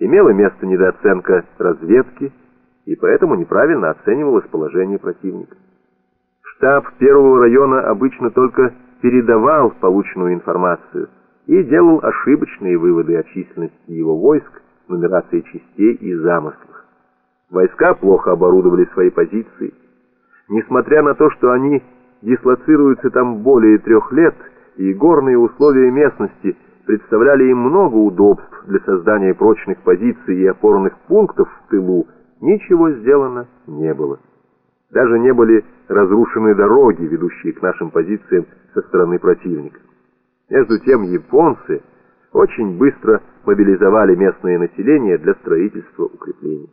Имела место недооценка разведки, и поэтому неправильно оценивалось положение противника. Штаб первого района обычно только передавал полученную информацию и делал ошибочные выводы о численности его войск, нумерации частей и замыслах. Войска плохо оборудовали свои позиции. Несмотря на то, что они дислоцируются там более трех лет, и горные условия местности представляли им много удобств для создания прочных позиций и опорных пунктов в тылу, ничего сделано не было. Даже не были разрушены дороги, ведущие к нашим позициям со стороны противника. Между тем японцы очень быстро мобилизовали местное население для строительства укреплений.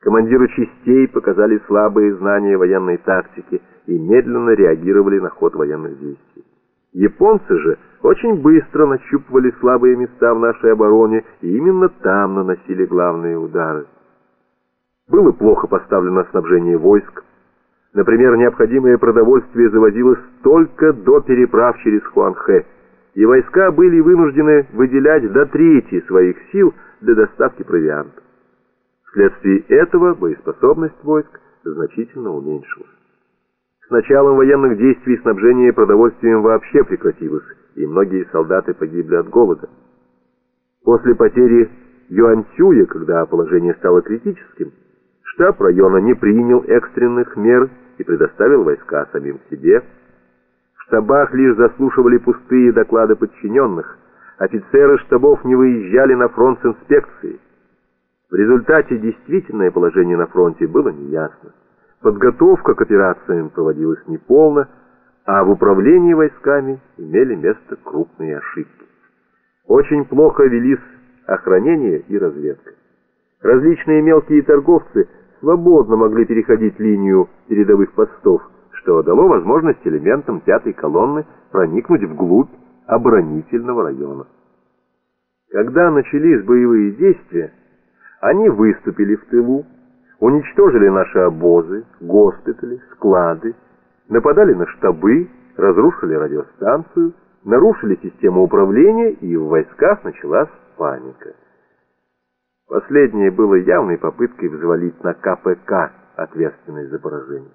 Командиры частей показали слабые знания военной тактики и медленно реагировали на ход военных действий. Японцы же очень быстро нащупывали слабые места в нашей обороне и именно там наносили главные удары. Было плохо поставлено снабжение войск. Например, необходимое продовольствие завозилось только до переправ через Хуанхэ, и войска были вынуждены выделять до трети своих сил для доставки провианта. Вследствие этого боеспособность войск значительно уменьшилась. С началом военных действий снабжение продовольствием вообще прекратилось, и многие солдаты погибли от голода. После потери Юанцюя, когда положение стало критическим, штаб района не принял экстренных мер и предоставил войска самим себе. В штабах лишь заслушивали пустые доклады подчиненных, офицеры штабов не выезжали на фронт с инспекцией. В результате действительное положение на фронте было неясно. Подготовка к операциям проводилась неполно, а в управлении войсками имели место крупные ошибки. Очень плохо велись охранение и разведка. Различные мелкие торговцы свободно могли переходить линию передовых постов, что дало возможность элементам пятой колонны проникнуть вглубь оборонительного района. Когда начались боевые действия, они выступили в тылу, уничтожили наши обозы, госпитали, склады, нападали на штабы, разрушили радиостанцию, нарушили систему управления, и в войсках началась паника. Последнее было явной попыткой взвалить на КПК ответственность за поражение.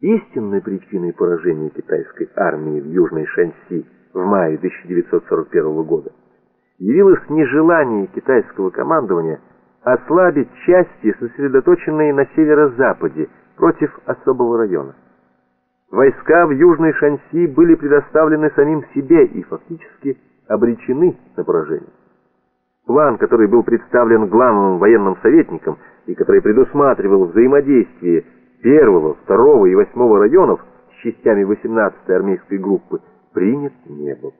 Истинной причиной поражения китайской армии в Южной Шаньси в мае 1941 года явилось нежелание китайского командования ослабить части, сосредоточенные на северо-западе, против особого района. Войска в Южной Шаньси были предоставлены самим себе и фактически обречены на поражение. План, который был представлен главным военным советником и который предусматривал взаимодействие первого, второго и восьмого районов с частями 18-й армейской группы, принят не был.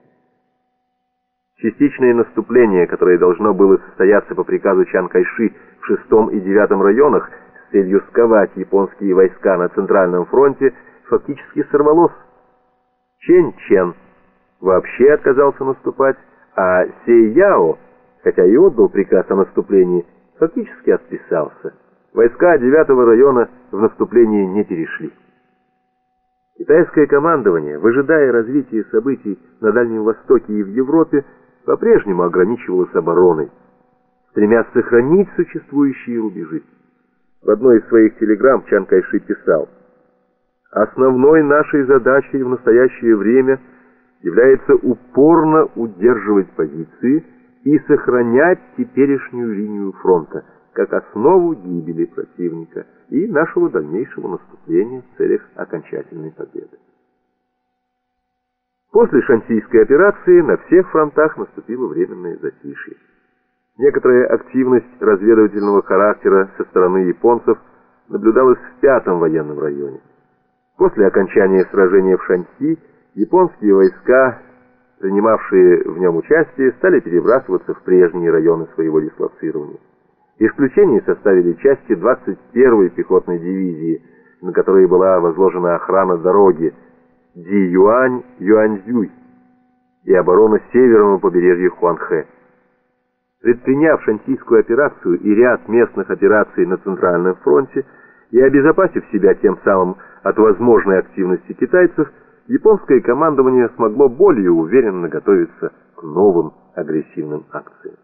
Частичное наступление, которое должно было состояться по приказу Чан Кайши в шестом и девятом районах с целью сковать японские войска на Центральном фронте, фактически сорвалось. Чен Чен вообще отказался наступать, а Сей Яо хотя и отдал приказ о наступлении, фактически отписался. Войска 9 района в наступление не перешли. Китайское командование, выжидая развития событий на Дальнем Востоке и в Европе, по-прежнему ограничивалось обороной, стремясь сохранить существующие рубежи. В одной из своих телеграмм Чан Кайши писал, «Основной нашей задачей в настоящее время является упорно удерживать позиции, и сохранять теперешнюю линию фронта как основу гибели противника и нашего дальнейшего наступления в целях окончательной победы. После Шансийской операции на всех фронтах наступило временное затишье. Некоторая активность разведывательного характера со стороны японцев наблюдалась в пятом военном районе. После окончания сражения в Шанси японские войска принимавшие в нем участие, стали перебрасываться в прежние районы своего дислоцирования. Исключение составили части 21-й пехотной дивизии, на которой была возложена охрана дороги Ди-Юань-Юаньзюй и оборона северного побережья Хуанхэ. Предприняв шантийскую операцию и ряд местных операций на Центральном фронте и обезопасив себя тем самым от возможной активности китайцев, японское командование смогло более уверенно готовиться к новым агрессивным акциям.